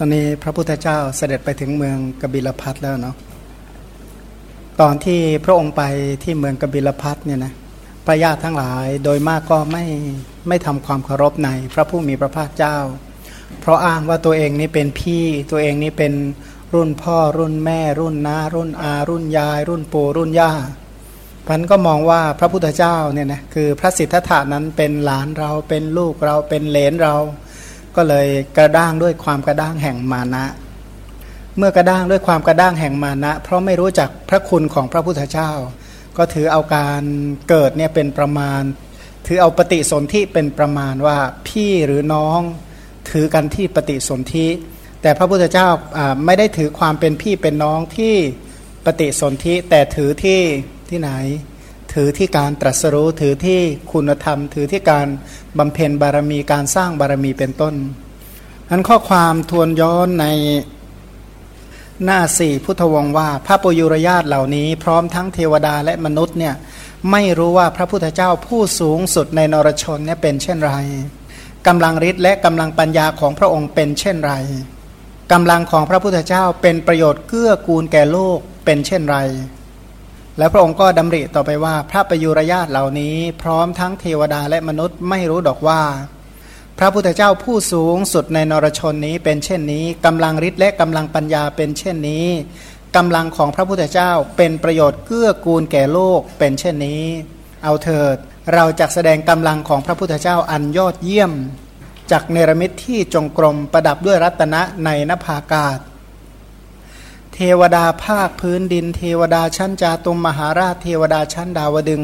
ตอนนี้พระพุทธเจ้าเสด็จไปถึงเมืองกบิลพัทแล้วเนาะตอนที่พระองค์ไปที่เมืองกบิลพัทเนี่ยนะพระญาติทั้งหลายโดยมากก็ไม่ไม่ทำความเคารพในพระผู้มีพระภาคเจ้า เพราะอ้างว่าตัวเองนี้เป็นพี่ตัวเองนี้เป็นรุ่นพ่อรุ่นแม่ รุ่นน้ารุ่นอา รุ่นยาย รุ่นปู่รุ่นย่าพันก็มองว่าพระพุทธเจ้าเนี่ยนะคือพระสิทธัตถานั้นเป็นหลานเราเป็นลูกเราเป็นเหลนเรา ก็เลยกระด้างด้วยความกระด้างแห่งมานะ เมื่อกระด้างด้วยความกระด้างแห่งมานะ เพราะไม่รู้จักพระคุณของพระพุทธเจ้า ก็ถือเอาการเกิดเนี่ยเป็นประมาณ ถือเอาปฏิสนธิเป็นประมาณว่าพี่หรือน้องถือกันที่ปฏิสนธิ แต่พระพุทธเจ้าไม่ได้ถือความเป็นพี่เป็นน้องที่ปฏิสนธิแต่ถือที่ที่ไหน ถือที่การตรัสรู้ถือที่คุณธรรม ถือที่การบำเพ็ญบารมีการสร้างบารมีเป็นต้นนั้นข้อความทวนย้อนในหน้าสี่พุทธวงว่า พระปุยุรญาตเหล่านี้ พร้อมทั้งเทวดาและมนุษย์เนี่ยไม่รู้ว่าพระพุทธเจ้าผู้สูงสุดในนรชนเนี่ยเป็นเช่นไรกำลังฤทธิ์และกำลังปัญญาของพระองค์เป็นเช่นไรกำลังของพระพุทธเจ้าเป็นประโยชน์เกื้อกูลแก่โลกเป็นเช่นไร แล้วพระองค์ก็ดำริต่อไปว่าพระประยุรญาตเหล่านี้ พร้อมทั้งเทวดาและมนุษย์ไม่รู้ดอกว่า พระพุทธเจ้าผู้สูงสุดในนรชนนี้เป็นเช่นนี้กำลังฤทธิ์และกำลังปัญญาเป็นเช่นนี้กำลังของพระพุทธเจ้าเป็นประโยชน์เกื้อกูลแก่โลกเป็นเช่นนี้ เอาเถิด เราจะแสดงกำลังของพระพุทธเจ้าอันยอดเยี่ยมจากเนรมิตที่จงกรมประดับด้วยรัตนะในนภากาศ เทวดาภาคพื้นดิน เทวดาชั้นจาตุมมหาราช เทวดาชั้นดาวดึง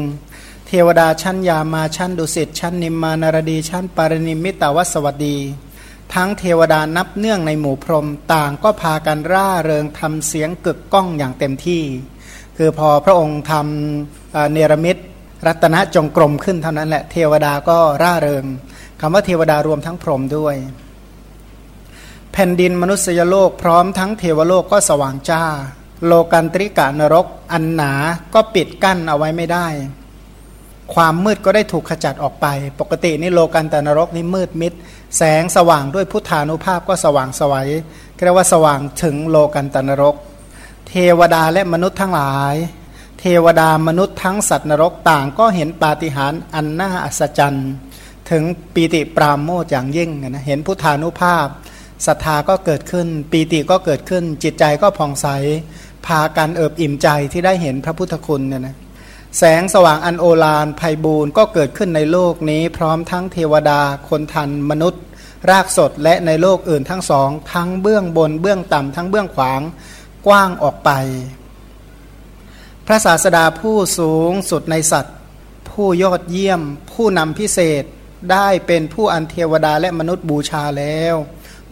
เทวดาชั้นยามาชั้นดุสิตชั้นนิมมานารดีชั้นปารณิมิตาวสวัสดี ทั้งเทวดานับเนื่องในหมู่พรหมต่างก็พากันร่าเริงทำเสียงกึกก้องอย่างเต็มที่ คือพอพระองค์ทำเนรมิตรัตนจงกรมขึ้นเท่านั้นแหละเทวดาก็ร่าเริงคำว่าเทวดารวมทั้งพรหมด้วย แผ่นดินมนุษยโลกพร้อมทั้งเทวโลกก็สว่างจ้า โลกันตริกานรก อันหนาก็ปิดกั้นเอาไว้ไม่ได้ ความมืดก็ได้ถูกขจัดออกไป ปกตินี่โลกันตนรกนี่มืดมิด แสงสว่างด้วยพุทธานุภาพก็สว่างสวัยเรียกว่าสว่างถึงโลกันตนรก เทวดาและมนุษย์ทั้งหลาย เทวดามนุษย์ทั้งสัตว์นรกต่างก็เห็นปาฏิหาริย์อันน่าอัศจรรย์ ถึงปีติปราโมทอย่างยิ่งนะเห็นพุทธานุภาพ ศรัทธาก็เกิดขึ้น ปีติก็เกิดขึ้น จิตใจก็ผ่องใส พากันเอิบอิ่มใจที่ได้เห็นพระพุทธคุณเนี่ยนะแสงสว่างอันโอฬารภัยบูรณ์ก็เกิดขึ้นในโลกนี้ พร้อมทั้งเทวดา คนทัน มนุษย์ รากสดและในโลกอื่นทั้งสอง ทั้งเบื้องบนเบื้องต่ำทั้งเบื้องขวางกว้างออกไป พระศาสดาผู้สูงสุดในสัตว์ ผู้ยอดเยี่ยม ผู้นำพิเศษได้เป็นผู้อันเทวดาและมนุษย์บูชาแล้ว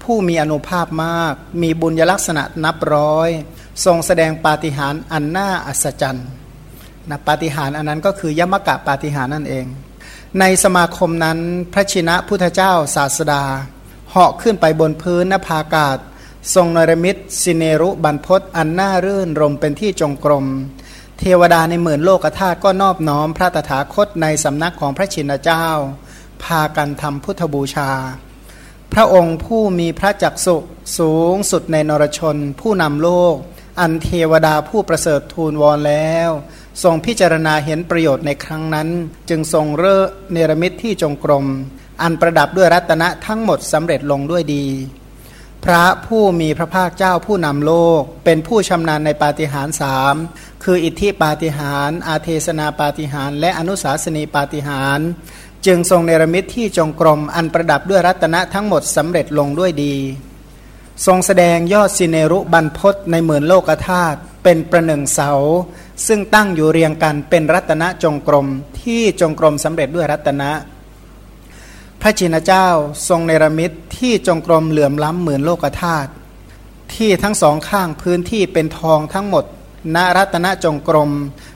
ผู้มีอนุภาพมาก มีบุญยลักษณะนับร้อย ทรงแสดงปาฏิหาริย์อันน่าอัศจรรย์นะปาฏิหาริย์อันนั้นก็คือยมกะปาฏิหาริย์นั่นเอง ในสมาคมนั้นพระชินะพุทธเจ้าศาสดาเหาะขึ้นไปบนพื้นนภากาศ ทรงนรมิตสิเนรุบันพศอันน่ารื่นรมเป็นที่จงกรม เทวดาในหมื่นโลกธาตุก็นอบน้อมพระตถาคตในสำนักของพระชินเจ้า พากันทำพุทธบูชา พระองค์ผู้มีพระจักสุสูงสุดในนรชน ผู้นำโลก อันเทวดาผู้ประเสริฐทูลวอนแล้ว ทรงพิจารณาเห็นประโยชน์ในครั้งนั้น จึงทรงเร่เนรมิตที่จงกรม อันประดับด้วยรัตนะทั้งหมดสำเร็จลงด้วยดี พระผู้มีพระภาคเจ้าผู้นำโลก เป็นผู้ชำนาญในปาฏิหาริย์สามคืออิทธิปาฏิหาริย์อาเทศนาปาฏิหาริย์และอนุสาสนีปาฏิหาริย์ จึงทรงเนรมิตที่จงกรมอันประดับด้วยรัตนะทั้งหมดสำเร็จลงด้วยดี ทรงแสดงยอดสิเนรุบันพศในหมื่นโลกธาตุเป็นประหนึ่งเสา ซึ่งตั้งอยู่เรียงกันเป็นรัตนะจงกรมที่จงกรมสำเร็จด้วยรัตนะ พระจินเจ้าทรงเนรมิตที่จงกรมเหลื่อมล้ำหมือนโลกธาตุที่ทั้งสองข้างพื้นที่เป็นทองทั้งหมดณรัตนจงกรม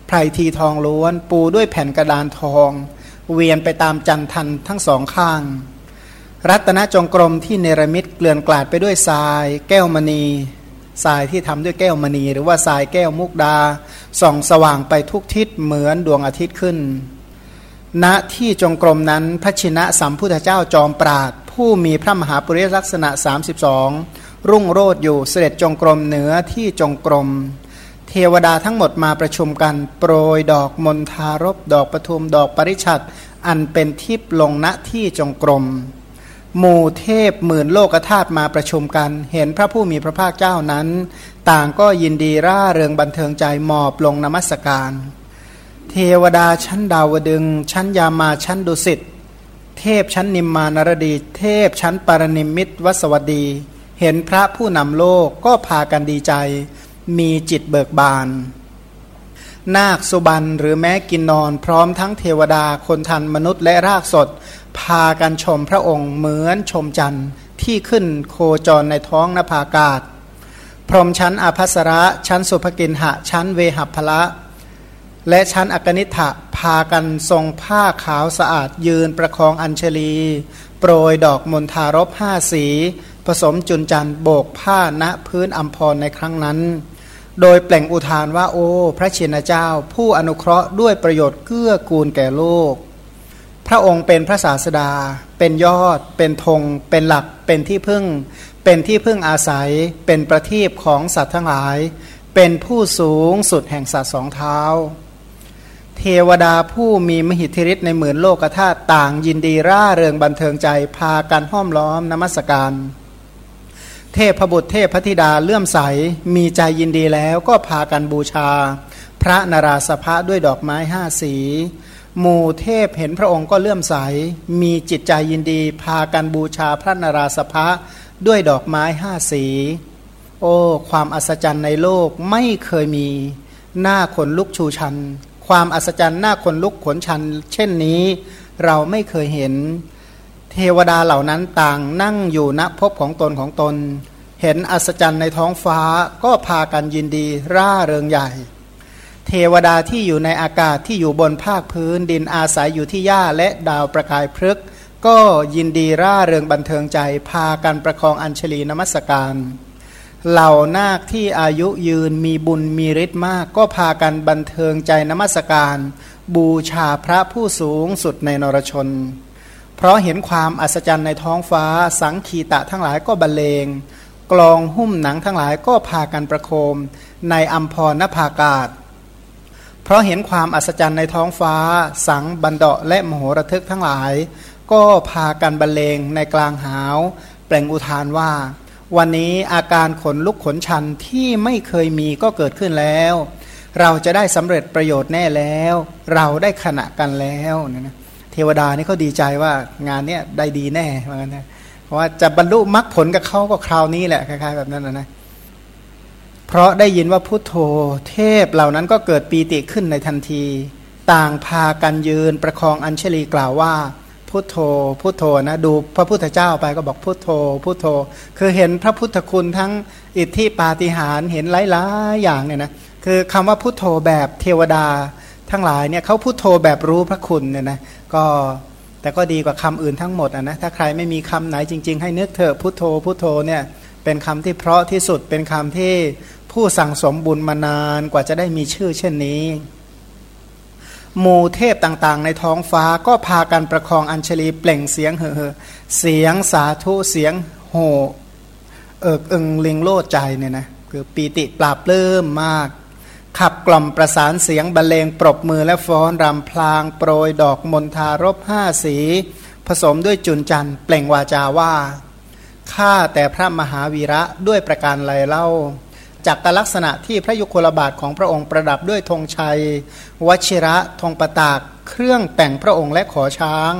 ไพรทีทองล้วนปูด้วยแผ่นกระดานทอง เวียนไปตามจันทันทั้งสองข้าง รัตนจงกรมที่เนรมิตเกลื่อนกลาดไปด้วยทราย แก้วมณีทรายที่ทำด้วยแก้วมณี หรือว่าทรายแก้วมุกดาส่องสว่างไปทุกทิศเหมือนดวงอาทิตย์ขึ้น ณที่จงกรมนั้นพระชินะสัมพุทธเจ้าจอมปราด ผู้มีพระมหาปุริลักษณะ 32 รุ่งโรดอยู่เสด็จจงกรมเหนือที่จงกรม เทวดาทั้งหมดมาประชุมกันโปรยดอกมณฑารบดอกปทุมดอกปริชัดอันเป็นทิพลงณที่จงกรมหมู่เทพหมื่นโลกธาตุมาประชุมกัน เห็นพระผู้มีพระภาคเจ้านั้น ต่างก็ยินดีร่าเริงบันเทิงใจหมอบลงนมัสการ เทวดาชั้นดาวดึง ชั้นยามาชั้นดุสิตเทพชั้นนิมมานรดี เทพชั้นปารณิมิตวสวัสดี เห็นพระผู้นำโลกก็พากันดีใจ มีจิตเบิกบาน นาคสุบันหรือแม้กินนอนพร้อมทั้งเทวดาคนทันมนุษย์และรากสด พากันชมพระองค์เหมือนชมจันทร์ที่ขึ้นโคจรในท้องนภากาศ พรมชั้นอภัสระ ชั้นสุภกินหะ ชั้นเวหัพละ และชั้นอกนิฐะพากันทรงผ้าขาวสะอาดยืนประคองอัญชลี โปรยดอกมณฑารบห้าสี ผสมจุนจันทร์โบกผ้าณพื้นอัมพรในครั้งนั้น โดยเปล่งอุทานว่าโอ้ พระชินเจ้า ผู้อนุเคราะห์ด้วยประโยชน์เกื้อกูลแก่โลก พระองค์เป็นพระศาสดา เป็นยอด เป็นธง เป็นหลัก เป็นที่พึ่ง เป็นที่พึ่งอาศัย เป็นประทีปของสัตว์ทั้งหลาย เป็นผู้สูงสุดแห่งสัตว์สองเท้า เทวดาผู้มีมหิทธิฤทธิ์ในหมื่นโลกธาตุต่างยินดีร่าเริงบันเทิงใจพากันห้อมล้อมนมัสการ เทพบุตรเทพพธิดาเลื่อมใสมีใจยินดีแล้วก็พากันบูชา พระนราสภะด้วยดอกไม้ห้าสีหมู่เทพเห็นพระองค์ก็เลื่อมใส มีจิตใจยินดี พากันบูชาพระนราสภะด้วยดอกไม้ห้าสี โอ้ ความอัศจรรย์ในโลกไม่เคยมี หน้าขนลุกชูชัน ความอัศจรรย์หน้าขนลุกขนชัน เช่นนี้ เราไม่เคยเห็น เทวดาเหล่านั้นต่างนั่งอยู่ณภพของตนของตน เห็นอัศจรรย์ในท้องฟ้าก็พากันยินดีร่าเริงใหญ่ เทวดาที่อยู่ในอากาศที่อยู่บนภาคพื้นดินอาศัยอยู่ที่หญ้าและดาวประกายพฤกษ์ก็ยินดีร่าเริงบันเทิงใจ พากันประคองอัญชลีนมัสการ เหล่านาคที่อายุยืนมีบุญมีฤทธิ์มาก ก็พากันบันเทิงใจนมัสการ บูชาพระผู้สูงสุดในนรชน เพราะเห็นความอัศจรรย์ในท้องฟ้า สังคีตะทั้งหลายก็บรรเลง กลองหุ้มหนังทั้งหลายก็พากันประโคม ในอัมพรนภากาศ เพราะเห็นความอัศจรรย์ในท้องฟ้า สังบันเดาะและมโหระทึกทั้งหลาย ก็พากันบรรเลงในกลางหาว แปลงอุทานว่า วันนี้อาการขนลุกขนชันที่ไม่เคยมีก็เกิดขึ้นแล้ว เราจะได้สำเร็จประโยชน์แน่แล้ว เราได้ขณะกันแล้วนี่ยนะ เทวดานี่เขาดีใจว่างานเนี้ยได้ดีแน่เหมือนกันนะเพราะว่าจะบรรลุมรรคผลกับเขาก็คราวนี้แหละคล้ายๆแบบนั้นนะนะเพราะได้ยินว่าพุทโธเทพเหล่านั้นก็เกิดปีติขึ้นในทันที ต่างพากันยืนประคองอัญชลีกล่าวว่า พุทโธ พุทโธนะดูพระพุทธเจ้าไปก็บอกพุทโธ พุทโธ คือเห็นพระพุทธคุณทั้งอิทธิปาฏิหาริย์เห็นหลายๆอย่างเนี่ยนะคือคำว่าพุทโธแบบเทวดาทั้งหลายเนี่ยเขาพุทโธแบบรู้พระคุณเนี่ยนะ ก็แต่ก็ดีกว่าคำอื่นทั้งหมดอะนะถ้าใครไม่มีคำไหนจริง ๆ ให้นึกเถอะพุทโธพุทโธเนี่ยเป็นคำที่เพราะที่สุดเป็นคำที่ผู้สั่งสมบุญมานานกว่าจะได้มีชื่อเช่นนี้หมู่เทพต่างๆ ในท้องฟ้าก็พากันประคองอัญชลีเปล่งเสียงเห่อเสียงสาธุเสียงโหเอิกอึงลิงโลดใจเนี่ยนะคือปีติปราบเริ่มมาก ขับกล่อมประสานเสียงบรรเลงปรบมือและฟ้อนรำพลางโปรยดอกมณฑารบห้าสี ผสมด้วยจุนจันเปล่งวาจาว่าข้าแต่พระมหาวีระด้วยประการไรเล่าจากกลักษณะที่พระยุคลบาทของพระองค์ประดับด้วยธงชัย วชิระธงประตาก เครื่องแต่งพระองค์และขอช้าง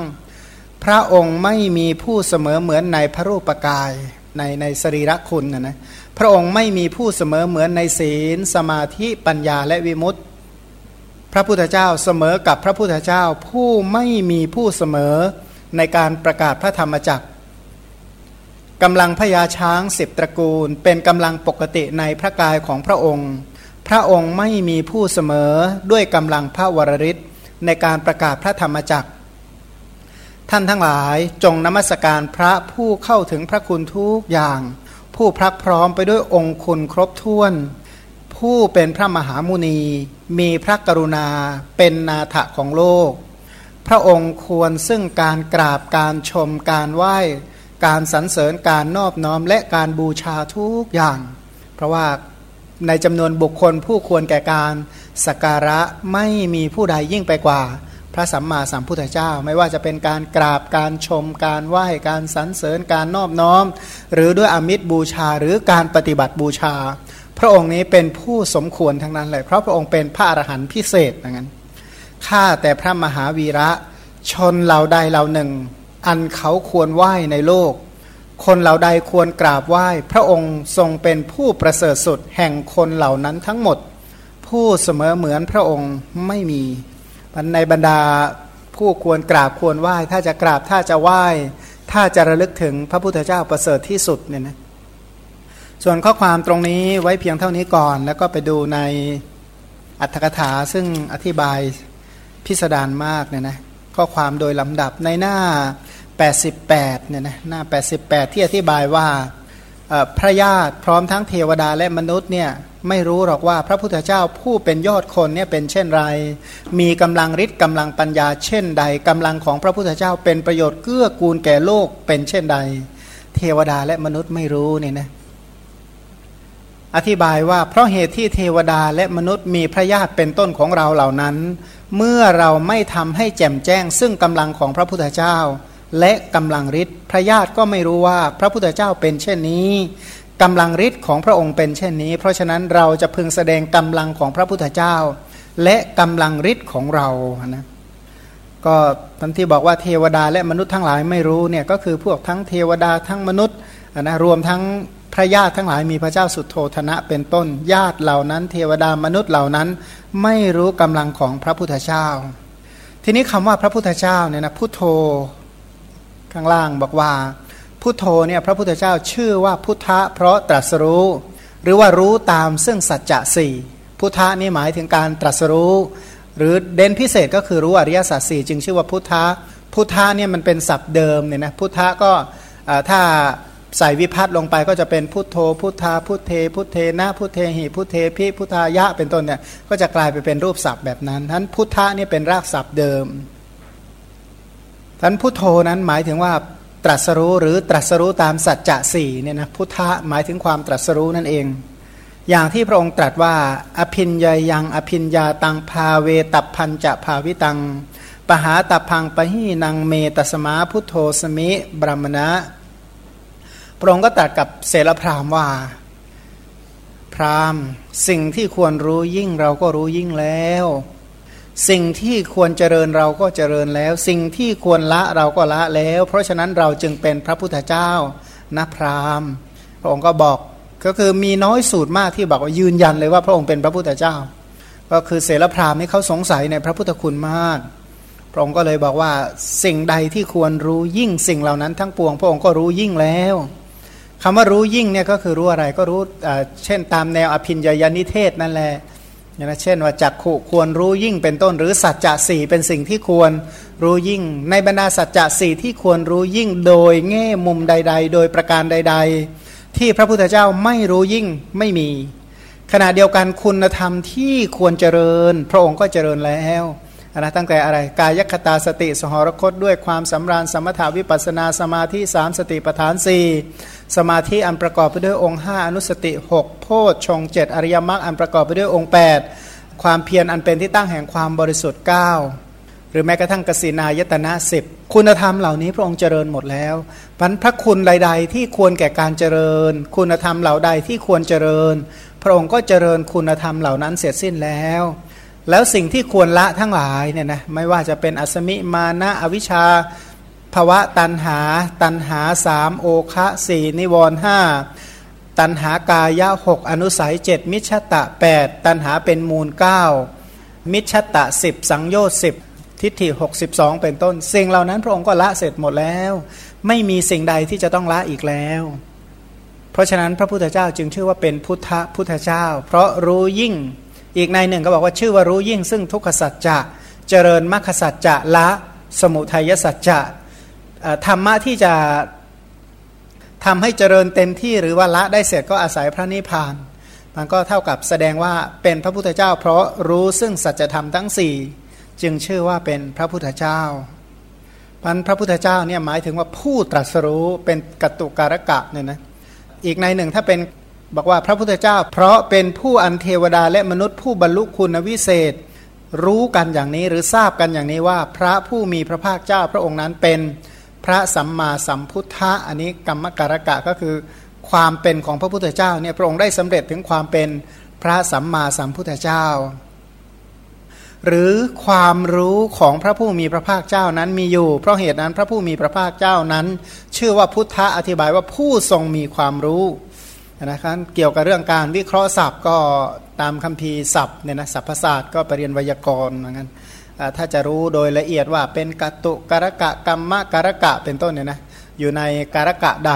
พระองค์ไม่มีผู้เสมอเหมือนในพระรูปกายในในสรีระคุณนะนะ พระองค์ไม่มีผู้เสมอเหมือนในศีล สมาธิปัญญาและวิมุตติ พระพุทธเจ้าเสมอกับพระพุทธเจ้าผู้ไม่มีผู้เสมอในการประกาศพระธรรมจักรกำลังพญาช้างสิบตระกูล เป็นกำลังปกติในพระกายของพระองค์ พระองค์ไม่มีผู้เสมอด้วยกำลังพระวรริศในการประกาศพระธรรมจักรท่านทั้งหลายจงนมัสการพระผู้เข้าถึงพระคุณทุกอย่าง ผู้พรักพร้อมไปด้วยองค์คุณครบถ้วน ผู้เป็นพระมหามุนี มีพระกรุณาเป็นนาถะของโลก พระองค์ควรซึ่งการกราบการชมการไหว้ การสรรเสริญการนอบน้อมและการบูชาทุกอย่าง เพราะว่าในจำนวนบุคคลผู้ควรแก่การสักการะไม่มีผู้ใดยิ่งไปกว่า พระสัมมาสัมพุทธเจ้า ไม่ว่าจะเป็นการกราบการชม การไหว้การสรรเสริญการนอบน้อม หรือด้วยอมิตรบูชาหรือการปฏิบัติบูชา พระองค์นี้เป็นผู้สมควรทั้งนั้นเลยเพราะพระองค์เป็นพระอรหันต์พิเศษอย่างนั้นข้าแต่พระมหาวีระชนเหล่าใดเหล่าหนึ่ง อันเขาควรไหว้ในโลก คนเหล่าใดควรกราบไหว้ พระองค์ทรงเป็นผู้ประเสริฐสุดแห่งคนเหล่านั้นทั้งหมด ผู้เสมอเหมือนพระองค์ไม่มี มันในบรรดาผู้ควรกราบควรไหว้ ถ้าจะกราบถ้าจะไหว้ ถ้าจะระลึกถึงพระพุทธเจ้าประเสริฐที่สุดเนี่ยนะส่วนข้อความตรงนี้ไว้เพียงเท่านี้ก่อน แล้วก็ไปดูในอัตถกถาซึ่งอธิบายพิสดารมากเนี่ยนะข้อความโดยลำดับในหน้า 88เนี่ยนะหน้า 88 ที่อธิบายว่า พระญาติพร้อมทั้งเทวดาและมนุษย์เนี่ยไม่รู้หรอกว่าพระพุทธเจ้าผู้เป็นยอดคนเนี่ยเป็นเช่นไร มีกำลังฤทธิ์กำลังปัญญาเช่นใดกำลังของพระพุทธเจ้าเป็นประโยชน์เกื้อกูลแก่โลกเป็นเช่นใด เทวดาและมนุษย์ไม่รู้นี่นะอธิบายว่าเพราะเหตุที่เทวดาและมนุษย์มีพระญาติเป็นต้นของเราเหล่านั้น เมื่อเราไม่ทำให้แจ่มแจ้งซึ่งกำลังของพระพุทธเจ้า และกำลังฤทธิ์พระญาติก็ไม่รู้ว่าพระพุทธเจ้าเป็นเช่นนี้กำลังฤทธิ์ของพระองค์เป็นเช่นนี้ เพราะฉะนั้นเราจะพึงแสดงกำลังของพระพุทธเจ้า และกำลังฤทธิ์ของเรานะก็ทันที่บอกว่าเทวดาและมนุษย์ทั้งหลายไม่รู้เนี่ยก็คือพวกทั้งเทวดาทั้งมนุษย์นะรวมทั้งพระญาติทั้งหลายมีพระเจ้าสุดโทธนะเป็นต้นญาติเหล่านั้น เทวดามนุษย์เหล่านั้น ไม่รู้กำลังของพระพุทธเจ้า ทีนี้คำว่าพระพุทธเจ้าเนี่ยนะพุทโธ ข้างล่างบอกว่า พุทโธเนี่ยพระพุทธเจ้าชื่อว่าพุทธะเพราะตรัสรู้ หรือว่ารู้ตามซึ่งสัจจะสี่พุทธะนี่หมายถึงการตรัสรู้ หรือเด่นพิเศษก็คือรู้อริยสัจสี่จึงชื่อว่าพุทธะพุทธะเนี่ยมันเป็นศัพท์เดิมเนี่ยนะพุทธะก็ถ้าใส่วิพัตลงไปก็จะเป็นพุทโธ พุทธา พุทเท พุทเทนะพุทเทหิพุทเทพิพุทธายะเป็นต้นเนี่ยก็จะกลายไปเป็นรูปศัพท์แบบนั้นทั้นพุทธะนี่เป็นรากศัพท์เดิม ทั้นพุทโธนั้นหมายถึงว่าตรัสรู้หรือตรัสรู้ตามสัจจะสี่เนี่ยนะพุทธะหมายถึงความตรัสรู้นั่นเอง อย่างที่พระองค์ตรัสว่า อภินยยัง อภินยาตังพาเวตับพันจะภาวิตัง ปหาตับพังปะหีนังเมตสมาพุทโธสมิบรมณะพระองค์ก็ตรัสกับเสรพรามว่า พรามสิ่งที่ควรรู้ยิ่งเราก็รู้ยิ่งแล้ว สิ่งที่ควรเจริญเราก็เจริญแล้ว สิ่งที่ควรละเราก็ละแล้ว เพราะฉะนั้นเราจึงเป็นพระพุทธเจ้านะพราหมณ์ พระองค์ก็บอกก็คือมีน้อยสูตรมากที่บอกว่ายืนยันเลยว่าพระองค์เป็นพระพุทธเจ้า ก็คือเสรพราหมณ์นี่เขาสงสัยในพระพุทธคุณมาก พระองค์ก็เลยบอกว่าสิ่งใดที่ควรรู้ยิ่งสิ่งเหล่านั้นทั้งปวง พระองค์ก็รู้ยิ่งแล้วคำว่ารู้ยิ่งเนี่ยก็คือรู้อะไรก็รู้เช่นตามแนวอภินญญานิเทศนั่นแหละ นะเช่นว่าจักขุควรรู้ยิ่งเป็นต้นหรือสัจจะสี่เป็นสิ่งที่ควรรู้ยิ่ง ในบรรดาสัจจะสี่ที่ควรรู้ยิ่งโดยแง่มุมใด ๆ โดยประการใด ๆ ที่พระพุทธเจ้าไม่รู้ยิ่งไม่มี ขณะเดียวกันคุณธรรมที่ควรเจริญ พระองค์ก็เจริญแล้ว นะตั้งแต่อะไรกายคตาสติสหรคตด้วยความสำราญสมถาวิปัสนาสมาธิสามสติปทานสี่สมาธิอันประกอบไปด้วยองค์ 5 อนุสติ 6 โพชฌงเจ็ดอริยมรรคอันประกอบไปด้วยองค์ 8 ความเพียรอันเป็นที่ตั้งแห่งความบริสุทธิ์ 9 หรือแม้กระทั่งกสินายตนะสิบคุณธรรมเหล่านี้พระองค์เจริญหมดแล้วพันพระคุณใด ๆ ที่ควรแก่การเจริญ คุณธรรมเหล่าใดที่ควรเจริญ พระองค์ก็เจริญคุณธรรมเหล่านั้นเสร็จสิ้นแล้ว แล้วสิ่งที่ควรละทั้งหลายเนี่ยนะไม่ว่าจะเป็นอสมิมานะอวิชชาภวะตันหา ตันหาสามโอคะสี่นิวรห้าตันหากายะหกอนุสัยเจ็ดมิชตะแปดตันหาเป็นมูลเก้ามิชตะสิบสังโยชน์สิบทิฏฐิหกสิบสองเป็นต้น สิ่งเหล่านั้นพระองค์ก็ละเสร็จหมดแล้ว ไม่มีสิ่งใดที่จะต้องละอีกแล้ว เพราะฉะนั้นพระพุทธเจ้าจึงชื่อว่าเป็นพุทธพุทธเจ้า เพราะรู้ยิ่ง อีกในหนึ่งก็บอกว่าชื่อว่ารู้ยิ่งซึ่งทุกขสัจจะเจริญมรรคสัจจะละสมุทัยสัจจะธรรมะที่จะทำให้เจริญเต็มที่หรือว่าละได้เสร็จก็อาศัยพระนิพพาน มันก็เท่ากับแสดงว่าเป็นพระพุทธเจ้า เพราะรู้ซึ่งสัจธรรมทั้งสี่จึงชื่อว่าเป็นพระพุทธเจ้าพันพระพุทธเจ้าเนี่ยหมายถึงว่าผู้ตรัสรู้เป็นกตุการกะเนี่ยนะอีกในหนึ่งถ้าเป็น บอกว่าพระพุทธเจ้า เพราะเป็นผู้อันเทวดาและมนุษย์ผู้บรรลุคุณวิเศษ รู้กันอย่างนี้หรือทราบกันอย่างนี้ว่า พระผู้มีพระภาคเจ้าพระองค์นั้นเป็นพระสัมมาสัมพุทธะอันนี้กรรมการกะก็คือ ความเป็นของพระพุทธเจ้าเนี่ยพระองค์ได้สำเร็จถึงความเป็นพระสัมมาสัมพุทธเจ้า หรือความรู้ของพระผู้มีพระภาคเจ้านั้นมีอยู่ เพราะเหตุนั้นพระผู้มีพระภาคเจ้านั้น ชื่อว่าพุทธะอธิบายว่าผู้ทรงมีความรู้ นะครับเกี่ยวกับเรื่องการวิเคราะห์ศัพท์ก็ตามคัมภีร์ศัพท์เนี่ยนะศัพทศาสตร์ก็ไปเรียนไวยากรณ์เหมือนกันถ้าจะรู้โดยละเอียดว่าเป็นกัตุกรกะกรรมะกรกะเป็นต้นเนี่ยนะอยู่ในกรกะใด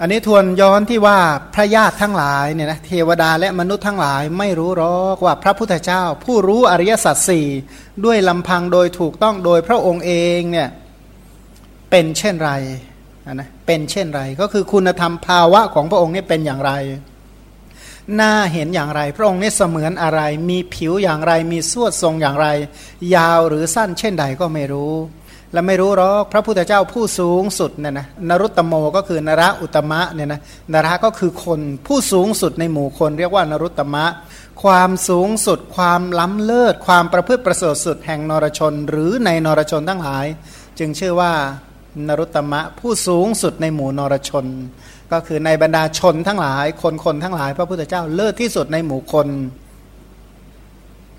อันนี้ทวนย้อนที่ว่าพระญาติทั้งหลายเนี่ยนะเทวดาและมนุษย์ทั้งหลายไม่รู้หรอกว่าพระพุทธเจ้า ผู้รู้อริยสัจสี่ด้วยลำพังโดยถูกต้องโดยพระองค์เองเนี่ยเป็นเช่นไร นะเป็นเช่นไร ก็คือคุณธรรมภาวะของพระองค์นี่เป็นอย่างไร หน้าเห็นอย่างไร พระองค์นี่เสมือนอะไร มีผิวอย่างไร มีสวดทรงอย่างไร ยาวหรือสั้นเช่นใดก็ไม่รู้ และไม่รู้หรอกพระพุทธเจ้าผู้สูงสุดเนี่ยนะนรุตตโมก็คือนระอุตมะเนี่ยนะนระก็คือคนผู้สูงสุดในหมู่คน เรียกว่านรุตตมะ ความสูงสุด ความล้ำเลิศ ความประพฤติประเสริฐสุดแห่งนรชน หรือในนรชนทั้งหลาย จึงชื่อว่า นรุตมะ ผู้สูงสุดในหมู่นรชน ก็คือในบรรดาชนทั้งหลายคนคนทั้งหลาย พระพุทธเจ้าเลิศที่สุดในหมู่คน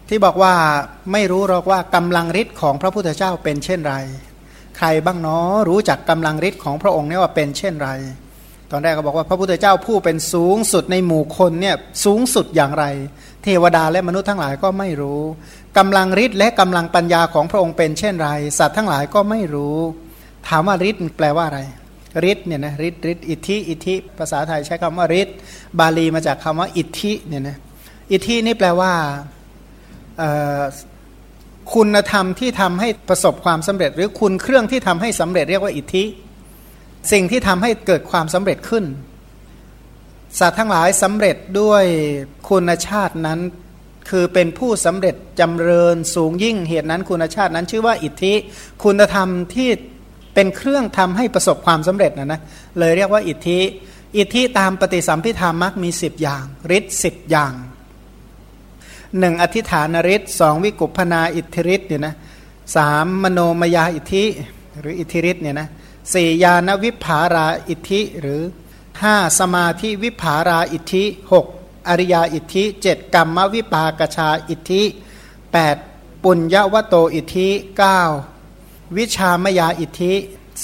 ที่บอกว่าไม่รู้หรอกว่ากำลังฤทธิ์ของพระพุทธเจ้าเป็นเช่นไร ใครบ้างเนาะรู้จักกำลังฤทธิ์ของพระองค์เนี่ยว่าเป็นเช่นไร ตอนแรกก็บอกว่าพระพุทธเจ้าผู้เป็นสูงสุดในหมู่คนเนี่ยสูงสุดอย่างไร เทวดาและมนุษย์ทั้งหลายก็ไม่รู้กำลังฤทธิ์และกำลังปัญญาของพระองค์เป็นเช่นไร สัตว์ทั้งหลายก็ไม่รู้ ถามว่าฤทธิ์แปลว่าอะไรฤทธิ์เนี่ยนะฤทธิ์ฤทธิ์อิทธิอิทธิภาษาไทยใช้คำว่าฤทธิ์บาลีมาจากคำว่าอิทธิเนี่ยนะอิทธินี่แปลว่าคุณธรรมที่ทำให้ประสบความสำเร็จ หรือคุณเครื่องที่ทำให้สำเร็จเรียกว่าอิทธิ สิ่งที่ทำให้เกิดความสำเร็จขึ้น สัตว์ทั้งหลายสำเร็จด้วยคุณชาตินั้น คือเป็นผู้สำเร็จจำเริญสูงยิ่งเหตุนั้นคุณชาตินั้นชื่อว่าอิทธิ คุณธรรมที่ เป็นเครื่องทำให้ประสบความสำเร็จนะนะเลยเรียกว่าอิทธิอิทธิตามปฏิสัมพิธามักมีสิบอย่างฤทธิ์สิบอย่างหนึ่งอธิฐานฤทธิ์สองวิกุพนาอิทธิฤทธิ์เนี่ยนะสามมโนมยาอิทธิหรืออิทธิฤทธิ์เนี่ยนะสี่ญาณวิภาราอิทธิหรือห้าสมาธิวิภาราอิทธิหกอริยาอิทธิเจ็ดกรรมวิปากชาอิทธิแปดปุญญวโตอิทธิเก้า วิชามยาอิทธิ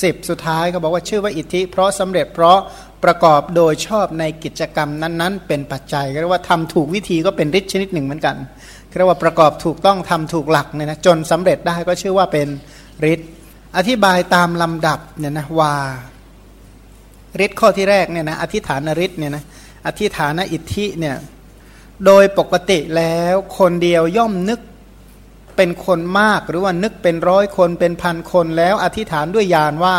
สิบสุดท้ายเขาบอกว่าชื่อว่าอิทธิ เพราะสำเร็จเพราะประกอบโดยชอบในกิจกรรมนั้นๆ เป็นปัจจัยเรียกว่าทำถูกวิธีก็เป็นฤทธิ์ชนิดหนึ่งเหมือนกันเรียกว่าประกอบถูกต้องทำถูกหลักเนี่ยนะจนสำเร็จได้ก็ชื่อว่าเป็นฤทธิ์อธิบายตามลำดับเนี่ยนะว่าฤทธิ์ข้อที่แรกเนี่ยนะอธิฐานฤทธิ์เนี่ยนะอธิฐานอิทธิเนี่ยโดยปกติแล้วคนเดียวย่อมนึก เป็นคนมากหรือว่านึกเป็นร้อยคนเป็นพันคนแล้วอธิษฐานด้วยญาณว่า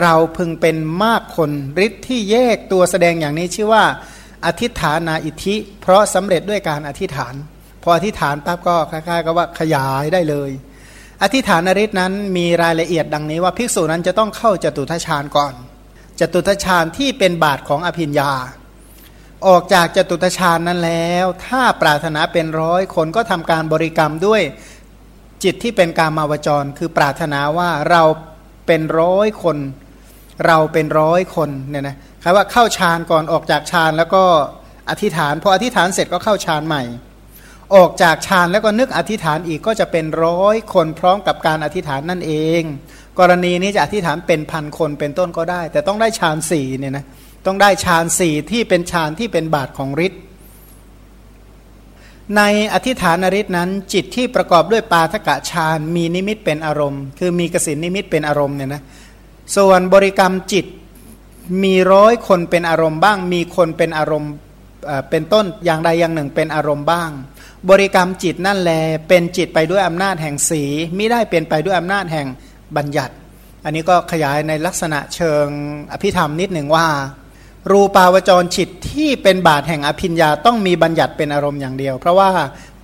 เราพึงเป็นมากคนฤทธิ์ที่แยกตัวแสดงอย่างนี้ชื่อว่า อธิษฐานาอิทธิ เพราะสำเร็จด้วยการอธิษฐาน พออธิษฐานปั๊บก็คล้ายๆกับว่าขยายได้เลย อธิษฐานฤทธิ์นั้นมีรายละเอียดดังนี้ว่าภิกษุนั้นจะต้องเข้าจตุทัชฌานก่อน จตุทัชฌานที่เป็นบาทของอภิญญาออกจากจตุทัชฌานนั้นแล้ว ถ้าปรารถนาเป็นร้อยคนก็ทำการบริกรรมด้วย จิตที่เป็นกามาวจร คือปรารถนาว่าเราเป็นร้อยคน เราเป็นร้อยคนเนี่ยนะคำว่าเข้าฌานก่อนออกจากฌานแล้วก็อธิษฐานพออธิษฐานเสร็จก็เข้าฌานใหม่ ออกจากฌานแล้วก็นึกอธิษฐานอีกก็จะเป็นร้อยคนพร้อมกับการอธิษฐานนั่นเอง กรณีนี้จะอธิษฐานเป็นพันคนเป็นต้นก็ได้ แต่ต้องได้ฌานสี่เนี่ยนะต้องได้ฌานสี่ที่เป็นฌานที่เป็นบาทของฤทธิ์ ในอธิฐานริษนั้น จิตที่ประกอบด้วยปาทกะฌานมีนิมิตเป็นอารมณ์ คือมีกสินนิมิตเป็นอารมณ์เนี่ยนะส่วนบริกรรมจิตมีร้อยคนเป็นอารมณ์บ้าง มีคนเป็นอารมณ์เป็นต้นอย่างใดอย่างหนึ่งเป็นอารมณ์บ้าง บริกรรมจิตนั่นแล เป็นจิตไปด้วยอำนาจแห่งสีไม่ได้เป็นไปด้วยอำนาจแห่งบัญญัติ อันนี้ก็ขยายในลักษณะเชิงอภิธรรมนิดหนึ่งว่า รูปาวจรจิตที่เป็นบาทแห่งอภิญญาต้องมีบัญญัติเป็นอารมณ์อย่างเดียว เพราะว่า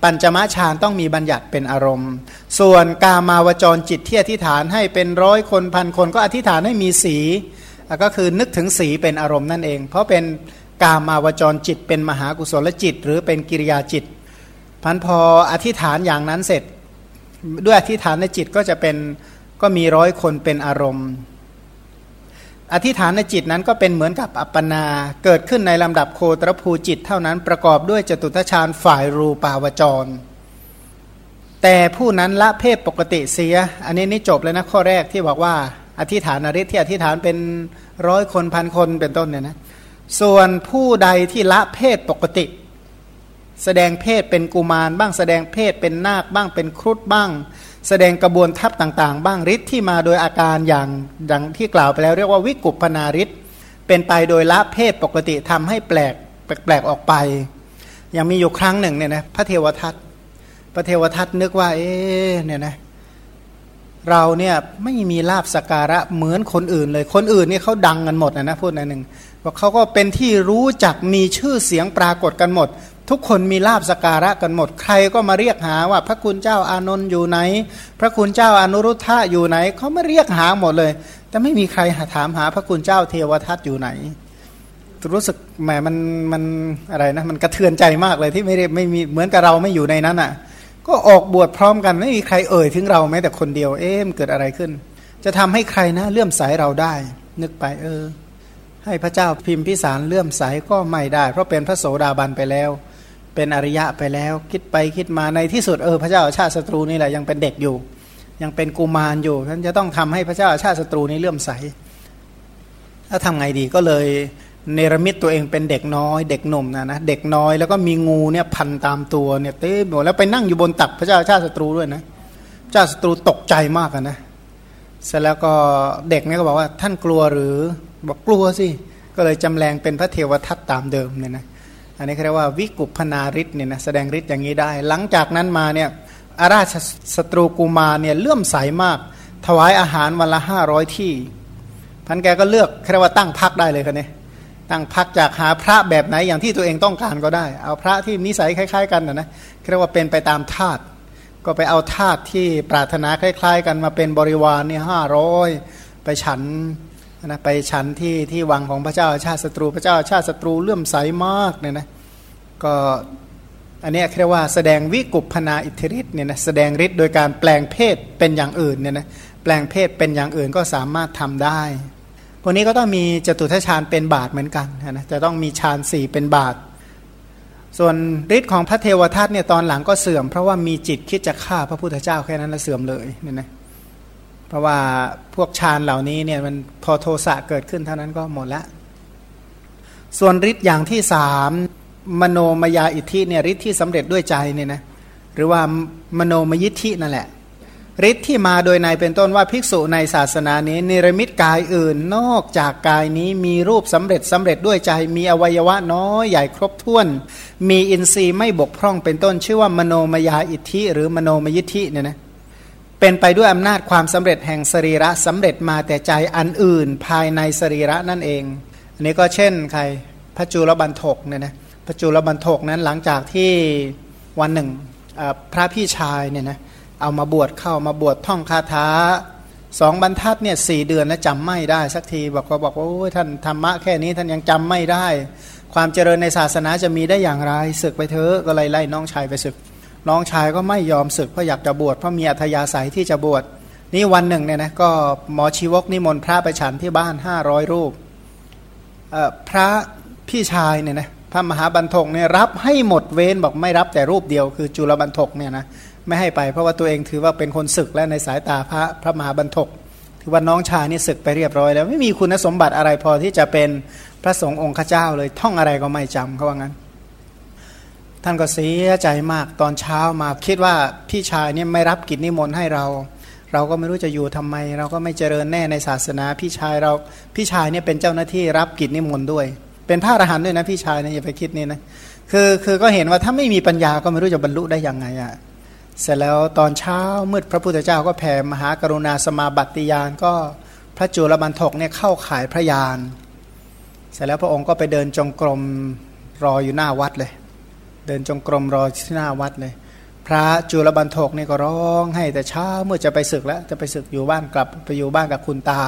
ปัญจมาฌานต้องมีบัญญัติเป็นอารมณ์ ส่วนกามาวจรจิตที่อธิษฐานให้เป็นร้อยคนพันคนก็อธิษฐานให้มีสี ก็คือนึกถึงสีเป็นอารมณ์นั่นเอง เพราะเป็นกามาวจรจิต เป็นมหากุศลจิต หรือเป็นกิริยาจิต พันพออธิษฐานอย่างนั้นเสร็จ ด้วยอธิษฐานในจิตก็จะเป็นก็มีร้อยคนเป็นอารมณ์ อธิษฐานในจิตนั้นก็เป็นเหมือนกับอัปปนาเกิดขึ้นในลำดับโคตรภูจิตเท่านั้นประกอบด้วยจตุทชาญฝ่ายรูปาวจร แต่ผู้นั้นละเพศปกติเสีย อันนี้นี่จบเลยนะข้อแรกที่บอกว่า อธิษฐานอริที่อธิษฐานเป็นร้อยคนพันคนเป็นต้นเนี่ยนะส่วนผู้ใดที่ละเพศปกติ แสดงเพศเป็นกุมารบ้างแสดงเพศเป็นนาคบ้างเป็นครุฑบ้าง แสดงกระบวนทัพต่างๆ บ้างฤทธิ์ที่มาโดยอาการอย่างดังที่กล่าวไปแล้ว เรียกว่าวิกุปนาฤทธิ์เป็นไปโดยละเพศปกติทำให้แปลกแปลกออกไป ยังมีอยู่ครั้งหนึ่งเนี่ยนะพระเทวทัตพระเทวทัตนึกว่า เอ๊เนี่ยนะเราเนี่ยไม่มีลาบสการะเหมือนคนอื่นเลย คนอื่นเนี่ยเขาดังกันหมดนะนะพูดในหนึ่ง ว่าเขาก็เป็นที่รู้จักมีชื่อเสียงปรากฏกันหมด ทุกคนมีลาบสการะกันหมด ใครก็มาเรียกหาว่าพระคุณเจ้าอานนท์อยู่ไหน พระคุณเจ้าอนุรุทธะอยู่ไหนเขามาเรียกหาหมดเลย แต่ไม่มีใครถามหาพระคุณเจ้าเทวทัตอยู่ไหน รู้สึกแหมมันมันอะไรนะมันกระเทือนใจมากเลยที่ไม่ได้ไม่มีเหมือนกับเราไม่อยู่ในนั้นอะ ก็ออกบวชพร้อมกันไม่มีใครเอ่ยถึงเราแม้แต่คนเดียวเอ๊ะเกิดอะไรขึ้น จะทำให้ใครนะเลื่อมใสเราได้ นึกไปเออ ให้พระเจ้าพิมพิสารเลื่อมใสก็ไม่ได้ เพราะเป็นพระโสดาบันไปแล้ว เป็นอริยะไปแล้ว คิดไปคิดมาในที่สุดเออพระเจ้าชาติศัตรูนี่แหละยังเป็นเด็กอยู่ ยังเป็นกุมารอยู่ท่านจะต้องทำให้พระเจ้าชาติศัตรูนี้เลื่อมใสถ้าทำไงดีก็เลยเนรมิตตัวเองเป็นเด็กน้อย เด็กหนุ่มนะนะเด็กน้อยแล้วก็มีงูเนี่ยพันตามตัวเนี่ยเต้หมดแล้วไปนั่งอยู่บนตักพระเจ้าชาติศัตรูด้วยนะเจ้าศัตรูตกใจมากนะเสร็จแล้วก็เด็กเนี่ยก็บอกว่าท่านกลัวหรือ บอกกลัวสิ ก็เลยจำแรงเป็นพระเทวทัตตามเดิมเนี่ยนะอันนี้เรียกว่าวิกุปพนาริศเนี่ยนะแสดงฤทธิ์อย่างนี้ได้ หลังจากนั้นมาเนี่ยอาราชสตรูกูมาเนี่ยเลื่อมใสามาก ถวายอาหารวันละห้าร้อยที่พันแกก็เลือกเรียกว่าตั้งพักได้เลยคันนี้ตั้งพักจากหาพระแบบไหนอย่างที่ตัวเองต้องการก็ได้ เอาพระที่นิสัยคล้าย ๆ กันนะนะเรียกว่าเป็นไปตามธาตุก็ไปเอาธาตุที่ปรารถนาคล้าย ๆ กันมาเป็นบริวารเนี่ยห้าร้อยไปฉัน นะไปฉันที่ที่วังของพระเจ้าชาติศัตรูพระเจ้าชาติศัตรูเลื่อมใสมากเนี่ยนะก็อันนี้เรียกว่าแสดงวิกุปพนาอิทธิฤทธิ์เนี่ยนะแสดงฤทธิ์โดยการแปลงเพศเป็นอย่างอื่นเนี่ยนะแปลงเพศเป็นอย่างอื่นก็สามารถทำได้พวกนี้ก็ต้องมีจตุทัชฌานเป็นบาทเหมือนกันนะจะต้องมีฌานสี่เป็นบาท ส่วนฤทธิ์ของพระเทวทัตเนี่ยตอนหลังก็เสื่อม เพราะว่ามีจิตคิดจะฆ่าพระพุทธเจ้าแค่นั้นแล้วเสื่อมเลยเนี่ยนะ เพราะว่าพวกฌานเหล่านี้เนี่ยมันพอโทสะเกิดขึ้นเท่านั้นก็หมดละ ส่วนฤทธิ์อย่างที่สามมโนมยาอิทธิเนี่ยฤทธิ์ที่สำเร็จด้วยใจเนี่ยนะหรือว่ามโนมยิทธินั่นแหละฤทธิ์ที่มาโดยในเป็นต้นว่าภิกษุในศาสนานี้นิรมิตกายอื่นนอกจากกายนี้มีรูปสำเร็จสำเร็จด้วยใจมีอวัยวะน้อยใหญ่ครบถ้วน มีอินทรีย์ไม่บกพร่องเป็นต้น ชื่อว่ามโนมยาอิทธิ หรือมโนมยิทธิเนี่ยนะ เป็นไปด้วยอำนาจความสำเร็จแห่งสรีระสำเร็จมาแต่ใจอันอื่นภายในสรีระนั่นเอง อันนี้ก็เช่นใครพระจุลบันทกเนี่ยนะพระจุลบันทกนั้นหลังจากที่วันหนึ่งพระพี่ชายเนี่ยนะเอามาบวชเข้ามาบวชท่องคาถาสองบรรทัดเนี่ยสี่เดือนแล้วจำไม่ได้สักทีบอกว่าบอกว่าโอ้ยท่านธรรมะแค่นี้ท่านยังจำไม่ได้ ความเจริญในศาสนาจะมีได้อย่างไรศึกไปเถอะก็เลยไล่น้องชายไปศึก น้องชายก็ไม่ยอมศึกเพราะอยากจะบวชเพราะมีอัธยาศัยที่จะบวชนี่วันหนึ่งเนี่ยนะก็หมอชีวกนิมนต์พระไปฉันที่บ้านห้าร้อยรูปพระพี่ชายเนี่ยนะพระมหาบรรทกเนี่ยรับให้หมดเว้นบอกไม่รับแต่รูปเดียวคือจุลบรรทกเนี่ยนะไม่ให้ไปเพราะว่าตัวเองถือว่าเป็นคนศึกและในสายตาพระพระมหาบรรทกถือว่าน้องชายนี่ศึกไปเรียบร้อยแล้วไม่มีคุณสมบัติอะไรพอที่จะเป็นพระสงฆ์องค์ข้าเจ้าเลยท่องอะไรก็ไม่จำเขาว่างั้น ท่านก็เสียใจมากตอนเช้ามาคิดว่าพี่ชายเนี่ยไม่รับกิจนิมนต์ให้เรา เราก็ไม่รู้จะอยู่ทำไม เราก็ไม่เจริญแน่ในศาสนา พี่ชายเราพี่ชายเนี่ยเป็นเจ้าหน้าที่รับกิจนิมนต์ด้วย เป็นพระอรหันต์ด้วยนะพี่ชายเนี่ยอย่าไปคิดนี่นะคือคือก็เห็นว่าถ้าไม่มีปัญญาก็ไม่รู้จะบรรลุได้ยังไงอะ่ะเสร็จแล้วตอนเช้ามืดพระพุทธเจ้าก็แผ่มหากรุณาสมาบัติยานก็พระจุลบันทกเนี่ยเข้าขายพระยาน เสร็จแล้วพระองค์ก็ไปเดินจงกรมรออยู่หน้าวัดเลย เดินจงกรมรอที่หน้าวัดเลย พระจุลบันทกนี่ก็ร้องให้แต่เช้าเมื่อจะไปศึกแล้ว จะไปศึกอยู่บ้านกลับไปอยู่บ้านกับคุณตา